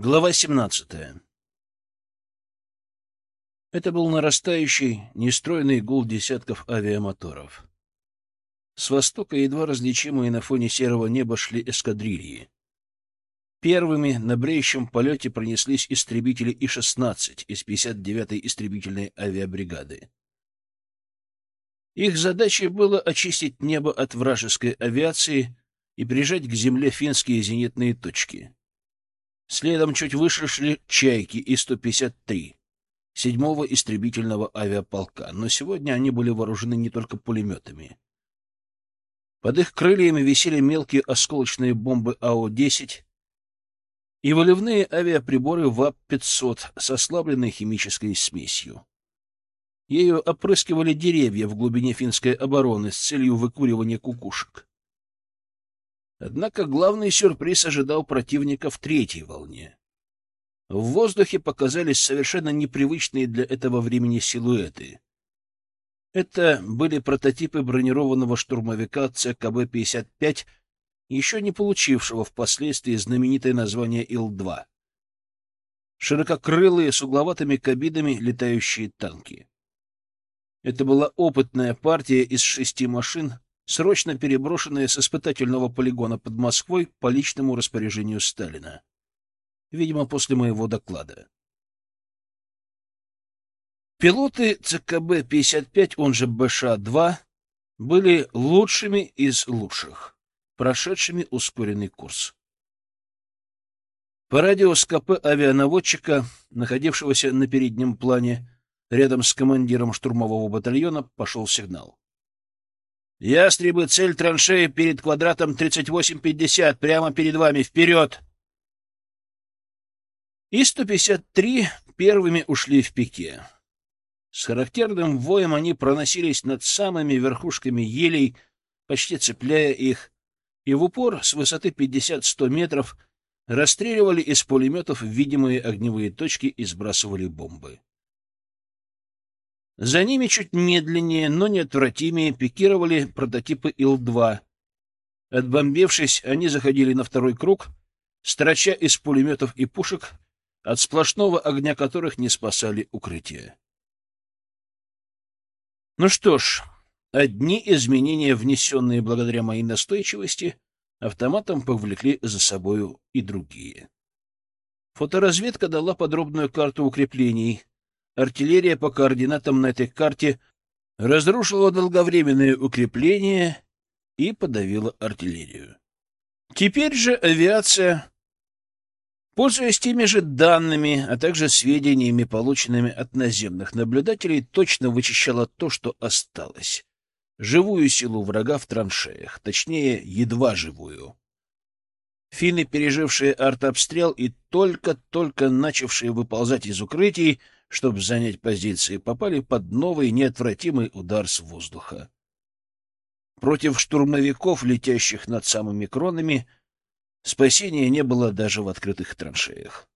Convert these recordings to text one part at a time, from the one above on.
Глава 17. Это был нарастающий, нестройный гул десятков авиамоторов. С востока, едва различимые на фоне серого неба, шли эскадрильи. Первыми на бреющем полете пронеслись истребители И-16 из 59-й истребительной авиабригады. Их задачей было очистить небо от вражеской авиации и прижать к земле финские зенитные точки. Следом чуть выше шли «Чайки» И-153, седьмого истребительного авиаполка, но сегодня они были вооружены не только пулеметами. Под их крыльями висели мелкие осколочные бомбы АО-10 и выливные авиаприборы ВАП-500 с ослабленной химической смесью. Ею опрыскивали деревья в глубине финской обороны с целью выкуривания кукушек. Однако главный сюрприз ожидал противника в третьей волне. В воздухе показались совершенно непривычные для этого времени силуэты. Это были прототипы бронированного штурмовика ЦКБ-55, еще не получившего впоследствии знаменитое название Ил-2. Ширококрылые с угловатыми кабинами летающие танки. Это была опытная партия из шести машин, срочно переброшенные с испытательного полигона под Москвой по личному распоряжению Сталина. Видимо, после моего доклада. Пилоты ЦКБ-55, он же БШ-2, были лучшими из лучших, прошедшими ускоренный курс. По радио с КП авианаводчика, находившегося на переднем плане, рядом с командиром штурмового батальона, пошел сигнал. Ястребы, цель траншеи перед квадратом 3850, прямо перед вами, вперед! И-153 первыми ушли в пике. С характерным воем они проносились над самыми верхушками елей, почти цепляя их, и в упор с высоты 50-100 метров расстреливали из пулеметов видимые огневые точки и сбрасывали бомбы. За ними чуть медленнее, но неотвратимее пикировали прототипы Ил-2. Отбомбившись, они заходили на второй круг, строча из пулеметов и пушек, от сплошного огня которых не спасали укрытия. Ну что ж, одни изменения, внесенные благодаря моей настойчивости, автоматом повлекли за собою и другие. Фоторазведка дала подробную карту укреплений, артиллерия по координатам на этой карте разрушила долговременные укрепления и подавила артиллерию. Теперь же авиация, пользуясь теми же данными, а также сведениями, полученными от наземных наблюдателей, точно вычищала то, что осталось. Живую силу врага в траншеях, точнее, едва живую. Финны, пережившие артобстрел и только-только начавшие выползать из укрытий, чтобы занять позиции, попали под новый неотвратимый удар с воздуха. Против штурмовиков, летящих над самыми кронами, спасения не было даже в открытых траншеях.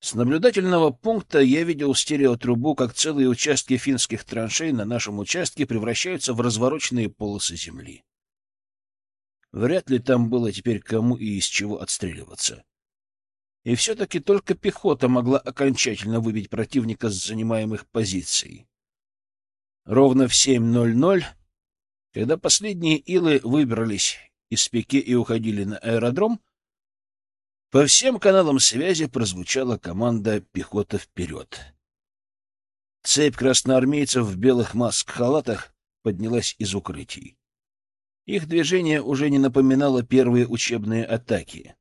С наблюдательного пункта я видел стереотрубу, как целые участки финских траншей на нашем участке превращаются в развороченные полосы земли. Вряд ли там было теперь кому и из чего отстреливаться. И все-таки только пехота могла окончательно выбить противника с занимаемых позиций. Ровно в 7.00, когда последние илы выбрались из пике и уходили на аэродром, по всем каналам связи прозвучала команда «Пехота вперед». Цепь красноармейцев в белых маск-халатах поднялась из укрытий. Их движение уже не напоминало первые учебные атаки.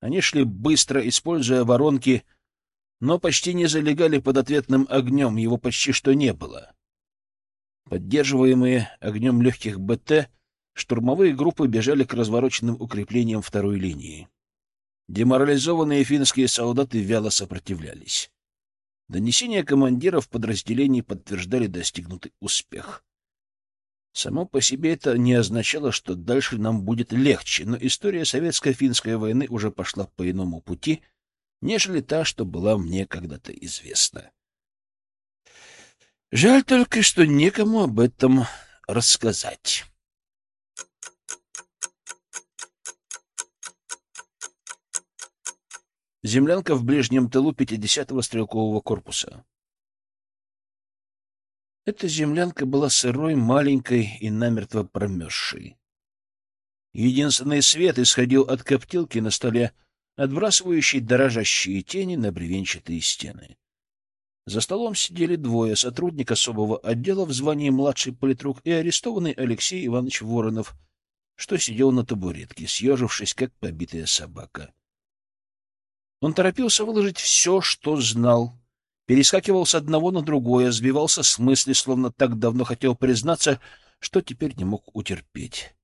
Они шли быстро, используя воронки, но почти не залегали под ответным огнем, его почти что не было. Поддерживаемые огнем легких БТ, штурмовые группы бежали к развороченным укреплениям второй линии. Деморализованные финские солдаты вяло сопротивлялись. Донесения командиров подразделений подтверждали достигнутый успех. Само по себе это не означало, что дальше нам будет легче, но история советско-финской войны уже пошла по иному пути, нежели та, что была мне когда-то известна. Жаль только, что некому об этом рассказать. Землянка в ближнем тылу 50-го стрелкового корпуса. Эта землянка была сырой, маленькой и намертво промерзшей. Единственный свет исходил от коптилки на столе, отбрасывающей дорожащие тени на бревенчатые стены. За столом сидели двое — сотрудник особого отдела в звании младший политрук и арестованный Алексей Иванович Воронов, что сидел на табуретке, съежившись, как побитая собака. Он торопился выложить все, что знал, перескакивал с одного на другое, сбивался с мысли, словно так давно хотел признаться, что теперь не мог утерпеть.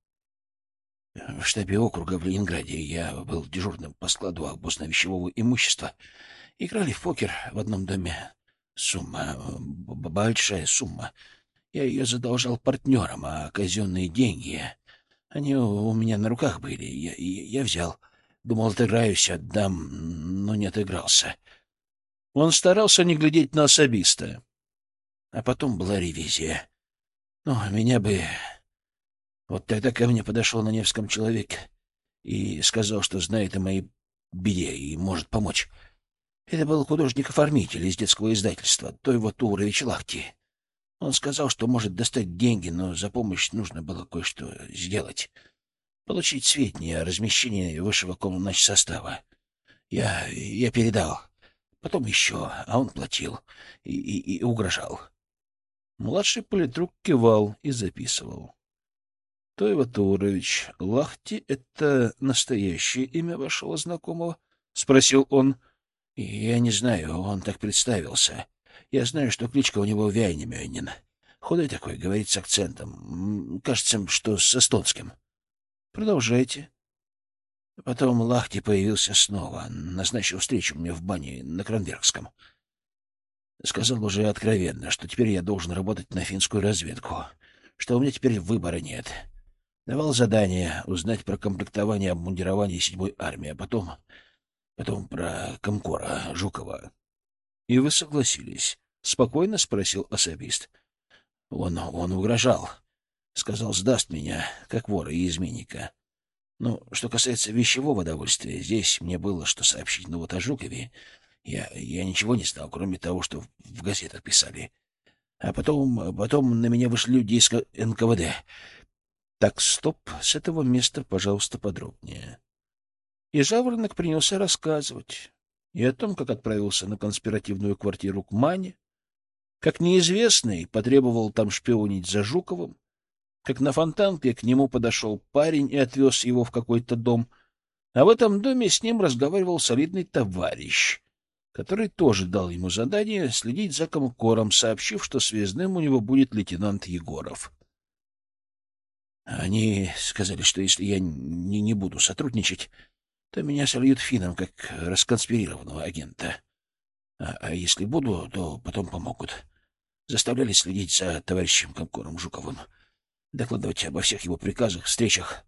В штабе округа в Ленинграде я был дежурным по складу обозно-вещевого имущества. Играли в покер в одном доме. Сумма, большая сумма. Я ее задолжал партнерам, а казенные деньги... Они у меня на руках были. Я, я, я взял. Думал, отыграюсь, отдам, но не отыгрался. Он старался не глядеть на особиста. А потом была ревизия. Ну, меня бы... Вот тогда ко мне подошел на Невском человек и сказал, что знает о моей беде и может помочь. Это был художник-оформитель из детского издательства, той вот Урович Лахти. Он сказал, что может достать деньги, но за помощь нужно было кое-что сделать получить сведения о размещении высшего комнач состава. Я, я передал. Потом еще, а он платил и, и, и угрожал. Младший политрук кивал и записывал. — Тойва Турович, Лахти — это настоящее имя вашего знакомого? — спросил он. — Я не знаю, он так представился. Я знаю, что кличка у него Вяйнемёнин. Худой такой, говорит с акцентом. Кажется, что с эстонским. — Продолжайте. Потом Лахти появился снова, назначил встречу мне в бане на Кранбергском. Сказал уже откровенно, что теперь я должен работать на финскую разведку, что у меня теперь выбора нет. Давал задание узнать про комплектование обмундирования седьмой армии, а потом... потом про Комкора Жукова. — И вы согласились? — спокойно спросил особист. Он, он угрожал. Сказал, сдаст меня, как вора и изменника. Ну, что касается вещевого удовольствия, здесь мне было что сообщить, но вот о Жукове я, я ничего не знал, кроме того, что в газетах писали. А потом, потом на меня вышли люди из НКВД. Так, стоп, с этого места, пожалуйста, подробнее. И Жаворонок принялся рассказывать и о том, как отправился на конспиративную квартиру к Мане, как неизвестный потребовал там шпионить за Жуковым, как на фонтанке к нему подошел парень и отвез его в какой-то дом, а в этом доме с ним разговаривал солидный товарищ, который тоже дал ему задание следить за комкором, сообщив, что связным у него будет лейтенант Егоров. Они сказали, что если я не, не буду сотрудничать, то меня сольют финном как расконспирированного агента. А, а если буду, то потом помогут. Заставляли следить за товарищем Комкором Жуковым докладывать обо всех его приказах, встречах.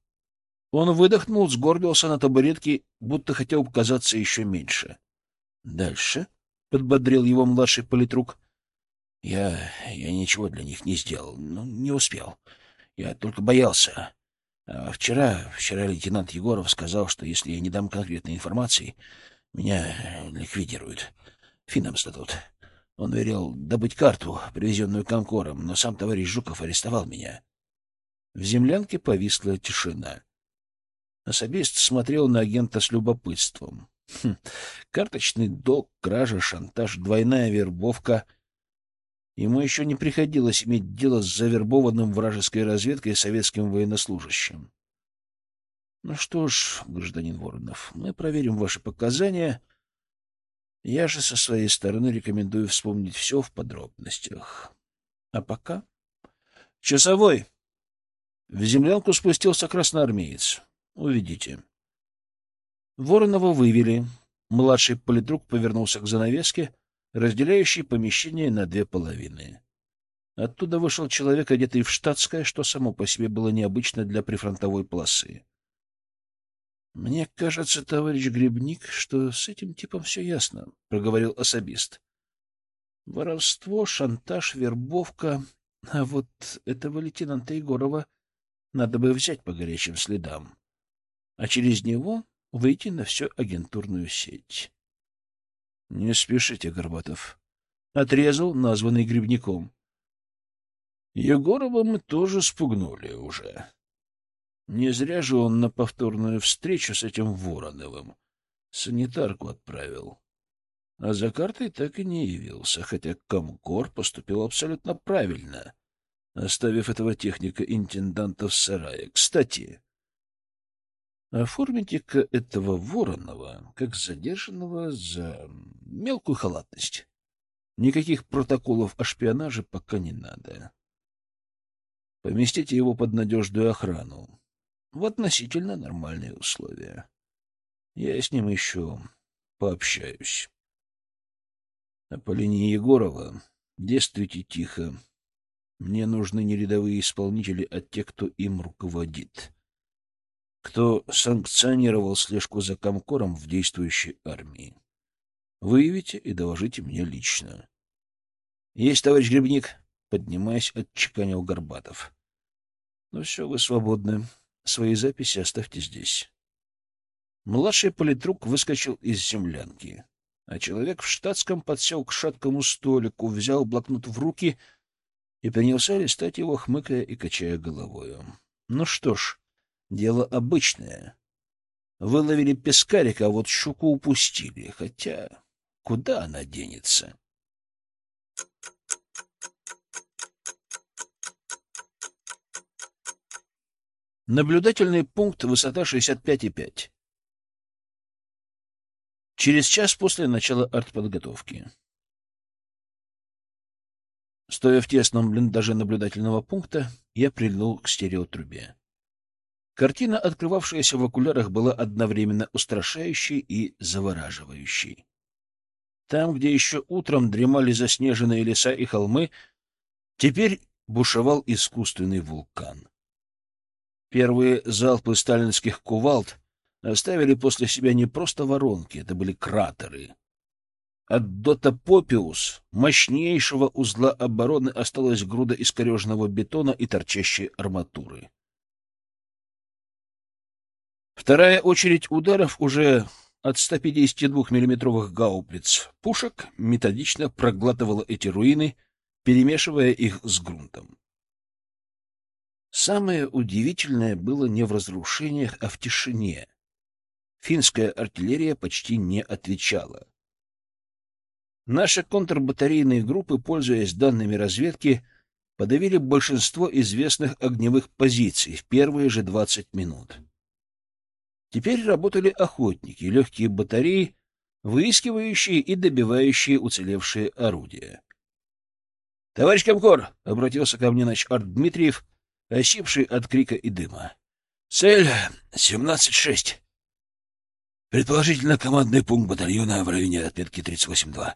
Он выдохнул, сгорбился на табуретке, будто хотел показаться еще меньше. — Дальше? — подбодрил его младший политрук. — Я... я ничего для них не сделал, но не успел. Я только боялся. А вчера... вчера лейтенант Егоров сказал, что если я не дам конкретной информации, меня ликвидируют. Финам сдадут. Он велел добыть карту, привезенную Конкором, но сам товарищ Жуков арестовал меня. В землянке повисла тишина. Особист смотрел на агента с любопытством. Хм, карточный долг, кража, шантаж, двойная вербовка. Ему еще не приходилось иметь дело с завербованным вражеской разведкой советским военнослужащим. Ну что ж, гражданин Воронов, мы проверим ваши показания. Я же со своей стороны рекомендую вспомнить все в подробностях. А пока... Часовой! В землянку спустился красноармеец. Увидите. Воронова вывели. Младший политрук повернулся к занавеске, разделяющей помещение на две половины. Оттуда вышел человек, одетый в штатское, что само по себе было необычно для прифронтовой полосы. — Мне кажется, товарищ Грибник, что с этим типом все ясно, — проговорил особист. — Воровство, шантаж, вербовка. А вот этого лейтенанта Егорова надо бы взять по горячим следам, а через него выйти на всю агентурную сеть. — Не спешите, Горбатов. Отрезал названный грибником. Егорова мы тоже спугнули уже. Не зря же он на повторную встречу с этим Вороновым санитарку отправил. А за картой так и не явился, хотя Комкор поступил абсолютно правильно, оставив этого техника-интенданта в сарае. Кстати, оформите-ка этого Воронова как задержанного за мелкую халатность. Никаких протоколов о шпионаже пока не надо. Поместите его под надежную охрану. В относительно нормальные условия. Я с ним еще пообщаюсь. А по линии Егорова действуйте тихо. Мне нужны не рядовые исполнители, а те, кто им руководит. Кто санкционировал слежку за Комкором в действующей армии. Выявите и доложите мне лично. — Есть, товарищ Грибник, — поднимаясь, отчеканил Горбатов. — Ну все, вы свободны. Свои записи оставьте здесь. Младший политрук выскочил из землянки, а человек в штатском подсел к шаткому столику, взял блокнот в руки и принялся листать его, хмыкая и качая головою. Ну что ж, дело обычное. Выловили пескарика, а вот щуку упустили, хотя куда она денется? Наблюдательный пункт высота 65,5. Через час после начала артподготовки. Стоя в тесном блиндаже наблюдательного пункта, я прильнул к стереотрубе. Картина, открывавшаяся в окулярах, была одновременно устрашающей и завораживающей. Там, где еще утром дремали заснеженные леса и холмы, теперь бушевал искусственный вулкан. Первые залпы сталинских кувалд оставили после себя не просто воронки, это были кратеры. От дота Попиус, мощнейшего узла обороны, осталась груда искореженного бетона и торчащей арматуры. Вторая очередь ударов уже от 152 миллиметровых гаубиц пушек методично проглатывала эти руины, перемешивая их с грунтом. Самое удивительное было не в разрушениях, а в тишине — финская артиллерия почти не отвечала. Наши контрбатарейные группы, пользуясь данными разведки, подавили большинство известных огневых позиций в первые же 20 минут. Теперь работали охотники, легкие батареи, выискивающие и добивающие уцелевшие орудия. — Товарищ Комкор! — обратился ко мне начарт Дмитриев, ощипший от крика и дыма. — Цель — семнадцать шесть. Предположительно, командный пункт батальона в районе отметки 38-2.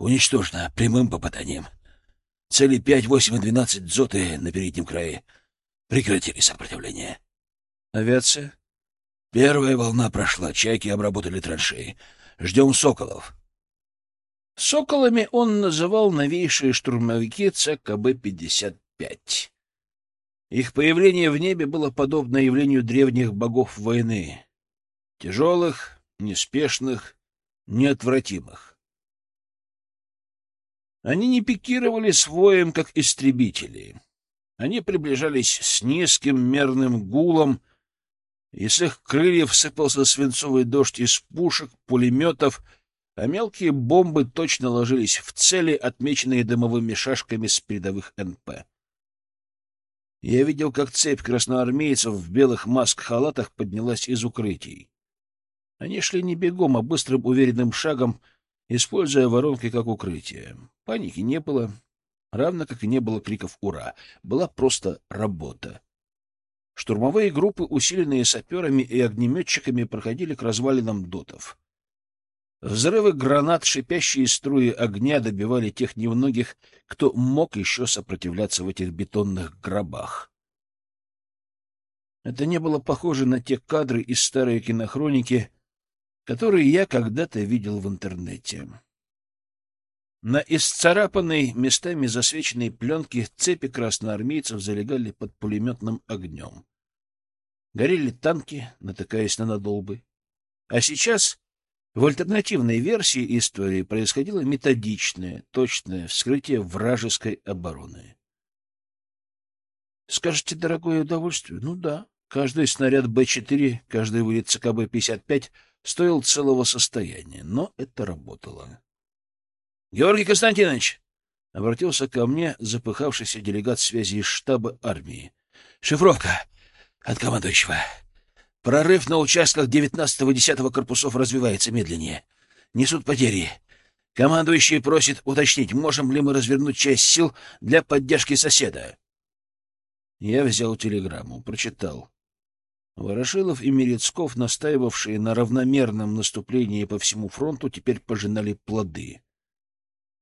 Уничтожено прямым попаданием. Цели 5, 8 и 12 дзоты на переднем крае прекратили сопротивление. Авиация? Первая волна прошла, чайки обработали траншеи. Ждем соколов. Соколами он называл новейшие штурмовики ЦКБ-55. Их появление в небе было подобно явлению древних богов войны Тяжелых, неспешных, неотвратимых. Они не пикировали своим, как истребители. Они приближались с низким мерным гулом, и с их крыльев сыпался свинцовый дождь из пушек, пулеметов, а мелкие бомбы точно ложились в цели, отмеченные дымовыми шашками с передовых НП. Я видел, как цепь красноармейцев в белых маск-халатах поднялась из укрытий. Они шли не бегом, а быстрым уверенным шагом, используя воронки как укрытие. Паники не было, равно как и не было криков «Ура!». Была просто работа. Штурмовые группы, усиленные саперами и огнеметчиками, проходили к развалинам дотов. Взрывы гранат, шипящие струи огня добивали тех немногих, кто мог еще сопротивляться в этих бетонных гробах. Это не было похоже на те кадры из старой кинохроники, которые я когда-то видел в интернете. На исцарапанной, местами засвеченной пленке цепи красноармейцев залегали под пулеметным огнем. Горели танки, натыкаясь на надолбы. А сейчас В альтернативной версии истории происходило методичное, точное вскрытие вражеской обороны. Скажете, дорогое удовольствие? Ну да. Каждый снаряд Б-4, каждый вылет ЦКБ-55 стоил целого состояния, но это работало. — Георгий Константинович! — обратился ко мне запыхавшийся делегат связи из штаба армии. — Шифровка от командующего. Прорыв на участках 19-го 10 корпусов развивается медленнее. Несут потери. Командующий просит уточнить, можем ли мы развернуть часть сил для поддержки соседа. Я взял телеграмму, прочитал. Ворошилов и Мерецков, настаивавшие на равномерном наступлении по всему фронту, теперь пожинали плоды.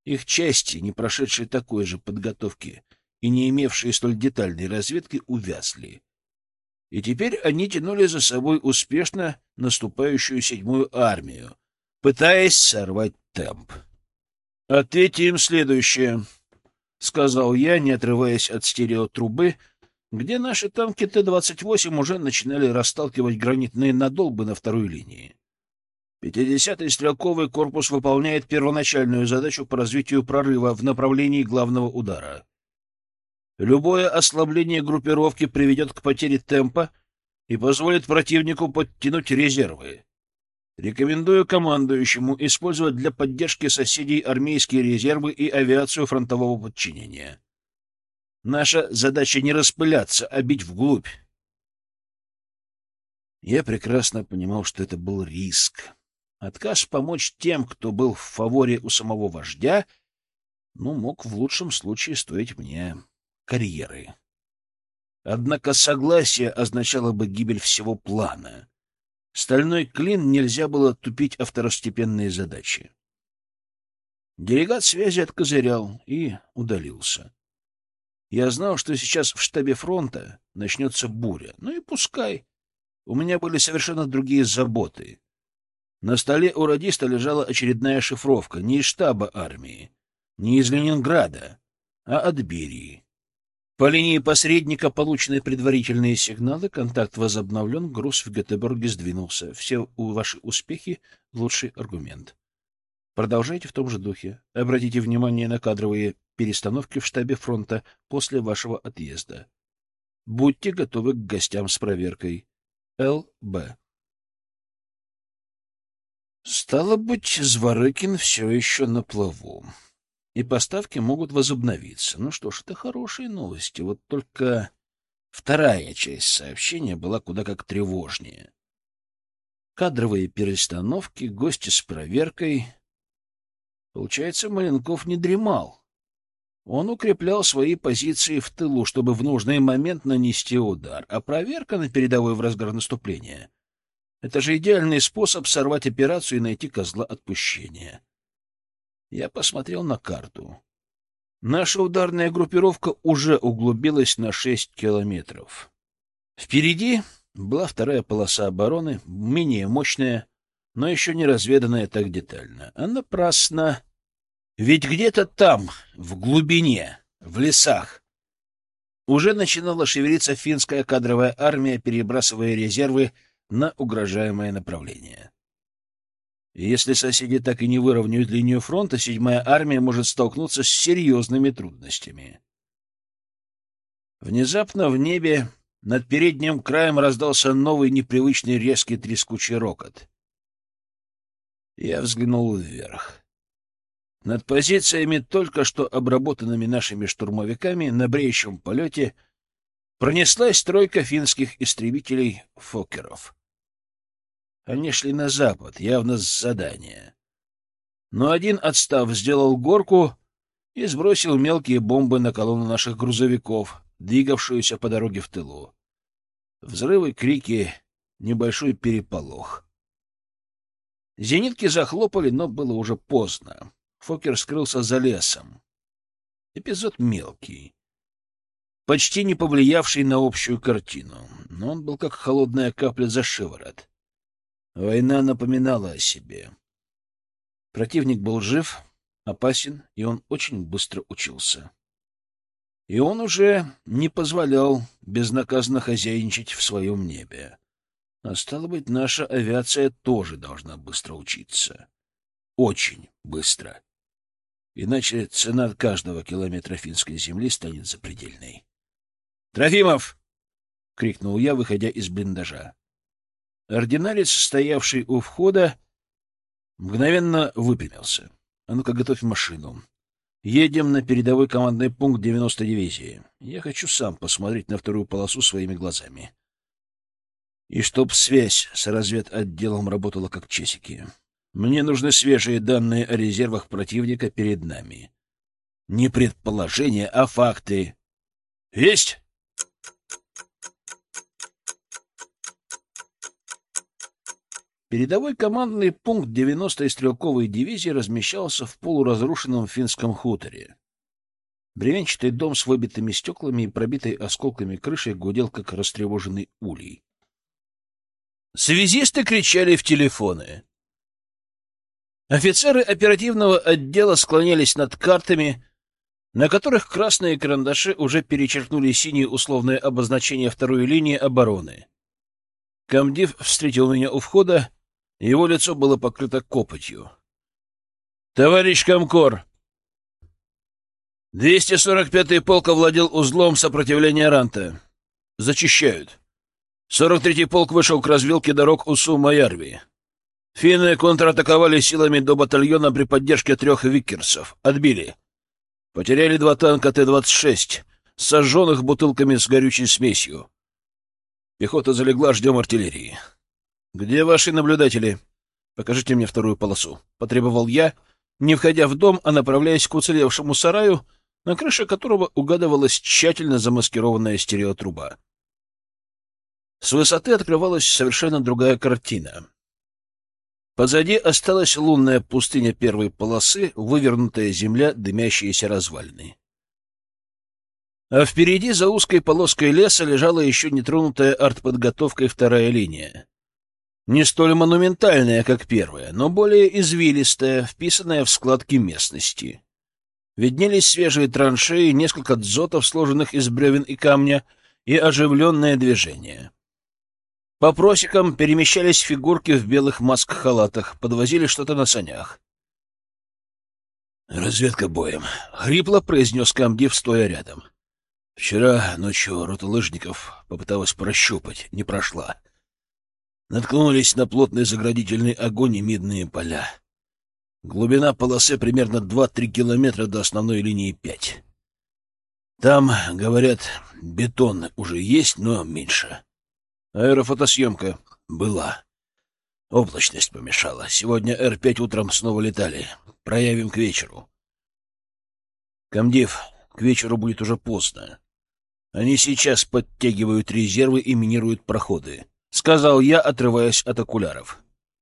Их части, не прошедшие такой же подготовки и не имевшие столь детальной разведки, увязли и теперь они тянули за собой успешно наступающую седьмую армию, пытаясь сорвать темп. «Ответьте им следующее», — сказал я, не отрываясь от стереотрубы, где наши танки Т-28 уже начинали расталкивать гранитные надолбы на второй линии. 50-й стрелковый корпус выполняет первоначальную задачу по развитию прорыва в направлении главного удара. Любое ослабление группировки приведет к потере темпа и позволит противнику подтянуть резервы. Рекомендую командующему использовать для поддержки соседей армейские резервы и авиацию фронтового подчинения. Наша задача не распыляться, а бить вглубь. Я прекрасно понимал, что это был риск. Отказ помочь тем, кто был в фаворе у самого вождя, ну, мог в лучшем случае стоить мне карьеры. Однако согласие означало бы гибель всего плана. Стальной клин нельзя было тупить о второстепенные задачи. Делегат связи откозырял и удалился. Я знал, что сейчас в штабе фронта начнется буря. Ну и пускай. У меня были совершенно другие заботы. На столе у радиста лежала очередная шифровка не из штаба армии, не из Ленинграда, а от Берии. По линии посредника получены предварительные сигналы, контакт возобновлен, груз в Гетеборге сдвинулся. Все ваши успехи — лучший аргумент. Продолжайте в том же духе. Обратите внимание на кадровые перестановки в штабе фронта после вашего отъезда. Будьте готовы к гостям с проверкой. Л.Б. Стало быть, Зворыкин все еще на плаву и поставки могут возобновиться. Ну что ж, это хорошие новости. Вот только вторая часть сообщения была куда как тревожнее. Кадровые перестановки, гости с проверкой. Получается, Маленков не дремал. Он укреплял свои позиции в тылу, чтобы в нужный момент нанести удар. А проверка на передовой в разгар наступления — это же идеальный способ сорвать операцию и найти козла отпущения. Я посмотрел на карту. Наша ударная группировка уже углубилась на шесть километров. Впереди была вторая полоса обороны, менее мощная, но еще не разведанная так детально. А напрасно. Ведь где-то там, в глубине, в лесах, уже начинала шевелиться финская кадровая армия, перебрасывая резервы на угрожаемое направление. Если соседи так и не выровняют линию фронта, седьмая армия может столкнуться с серьезными трудностями. Внезапно в небе над передним краем раздался новый непривычный резкий трескучий рокот. Я взглянул вверх. Над позициями, только что обработанными нашими штурмовиками, на бреющем полете пронеслась тройка финских истребителей «Фокеров». Они шли на запад, явно с задания. Но один, отстав, сделал горку и сбросил мелкие бомбы на колонну наших грузовиков, двигавшуюся по дороге в тылу. Взрывы, крики, небольшой переполох. Зенитки захлопали, но было уже поздно. Фокер скрылся за лесом. Эпизод мелкий, почти не повлиявший на общую картину, но он был как холодная капля за шиворот. Война напоминала о себе. Противник был жив, опасен, и он очень быстро учился. И он уже не позволял безнаказанно хозяйничать в своем небе. А стало быть, наша авиация тоже должна быстро учиться. Очень быстро. Иначе цена каждого километра финской земли станет запредельной. «Трофимов!» — крикнул я, выходя из блиндажа. Ординалец, стоявший у входа, мгновенно выпрямился. «А ну-ка, готовь машину. Едем на передовой командный пункт 90 дивизии. Я хочу сам посмотреть на вторую полосу своими глазами. И чтоб связь с разведотделом работала как часики. Мне нужны свежие данные о резервах противника перед нами. Не предположения, а факты. Есть! Передовой командный пункт 90-й стрелковой дивизии размещался в полуразрушенном финском хуторе. Бревенчатый дом с выбитыми стеклами и пробитой осколками крышей гудел, как растревоженный улей. Связисты кричали в телефоны. Офицеры оперативного отдела склонялись над картами, на которых красные карандаши уже перечеркнули синие условные обозначения второй линии обороны. Комдив встретил меня у входа его лицо было покрыто копотью. «Товарищ Комкор!» 245-й полк овладел узлом сопротивления Ранта. Зачищают. 43-й полк вышел к развилке дорог Усу-Маярви. Финны контратаковали силами до батальона при поддержке трех викерсов. Отбили. Потеряли два танка Т-26, сожженных бутылками с горючей смесью. Пехота залегла, ждем артиллерии. «Где ваши наблюдатели? Покажите мне вторую полосу», — потребовал я, не входя в дом, а направляясь к уцелевшему сараю, на крыше которого угадывалась тщательно замаскированная стереотруба. С высоты открывалась совершенно другая картина. Позади осталась лунная пустыня первой полосы, вывернутая земля, дымящиеся развалины. А впереди, за узкой полоской леса, лежала еще нетронутая артподготовкой вторая линия. Не столь монументальная, как первая, но более извилистая, вписанная в складки местности. Виднелись свежие траншеи, несколько дзотов, сложенных из бревен и камня, и оживленное движение. По просекам перемещались фигурки в белых маск-халатах, подвозили что-то на санях. «Разведка боем», — хрипло произнес комдив, стоя рядом. «Вчера ночью рота лыжников попыталась прощупать, не прошла наткнулись на плотный заградительный огонь и медные поля. Глубина полосы примерно 2-3 километра до основной линии 5. Там, говорят, бетон уже есть, но меньше. Аэрофотосъемка была. Облачность помешала. Сегодня Р-5 утром снова летали. Проявим к вечеру. Комдив, к вечеру будет уже поздно. Они сейчас подтягивают резервы и минируют проходы. — сказал я, отрываясь от окуляров.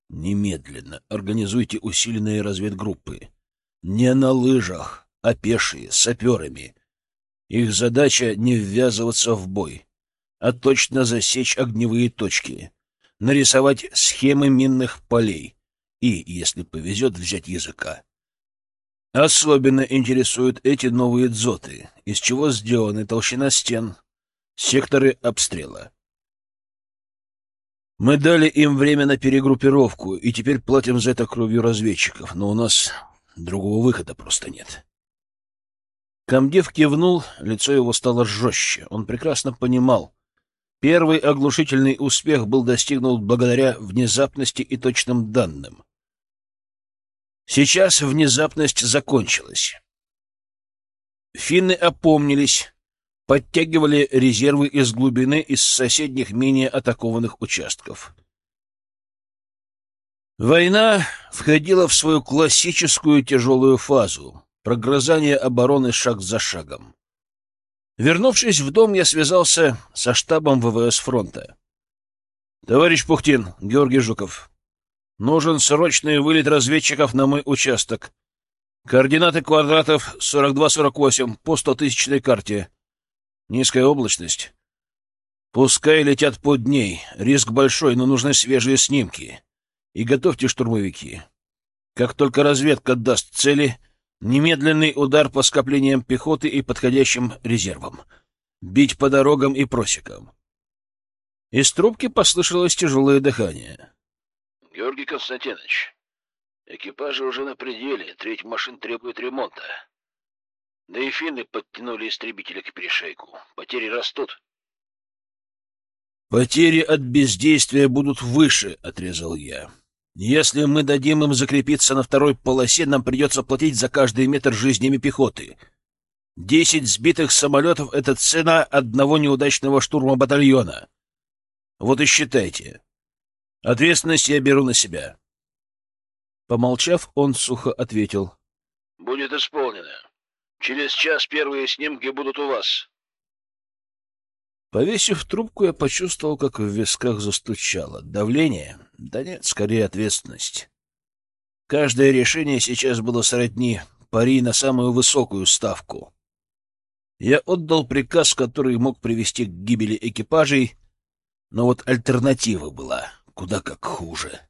«Немедленно организуйте усиленные разведгруппы. Не на лыжах, а пешие, саперами. Их задача — не ввязываться в бой, а точно засечь огневые точки, нарисовать схемы минных полей и, если повезет, взять языка. Особенно интересуют эти новые дзоты, из чего сделаны толщина стен, секторы обстрела — мы дали им время на перегруппировку, и теперь платим за это кровью разведчиков, но у нас другого выхода просто нет. Комдев кивнул, лицо его стало жестче. Он прекрасно понимал. Первый оглушительный успех был достигнут благодаря внезапности и точным данным. Сейчас внезапность закончилась. Финны опомнились, подтягивали резервы из глубины из соседних менее атакованных участков. Война входила в свою классическую тяжелую фазу — прогрызание обороны шаг за шагом. Вернувшись в дом, я связался со штабом ВВС фронта. «Товарищ Пухтин, Георгий Жуков, нужен срочный вылет разведчиков на мой участок. Координаты квадратов 42-48 по 100-тысячной карте. Низкая облачность. Пускай летят под дней. Риск большой, но нужны свежие снимки. И готовьте штурмовики. Как только разведка даст цели, немедленный удар по скоплениям пехоты и подходящим резервам. Бить по дорогам и просекам. Из трубки послышалось тяжелое дыхание. — Георгий Константинович, экипажи уже на пределе, треть машин требует ремонта. Да и финны подтянули истребители к перешейку. Потери растут. «Потери от бездействия будут выше», — отрезал я. «Если мы дадим им закрепиться на второй полосе, нам придется платить за каждый метр жизнями пехоты. Десять сбитых самолетов — это цена одного неудачного штурма батальона. Вот и считайте. Ответственность я беру на себя». Помолчав, он сухо ответил. «Будет исполнено. Через час первые снимки будут у вас». Повесив трубку, я почувствовал, как в висках застучало. Давление? Да нет, скорее ответственность. Каждое решение сейчас было сродни пари на самую высокую ставку. Я отдал приказ, который мог привести к гибели экипажей, но вот альтернатива была куда как хуже.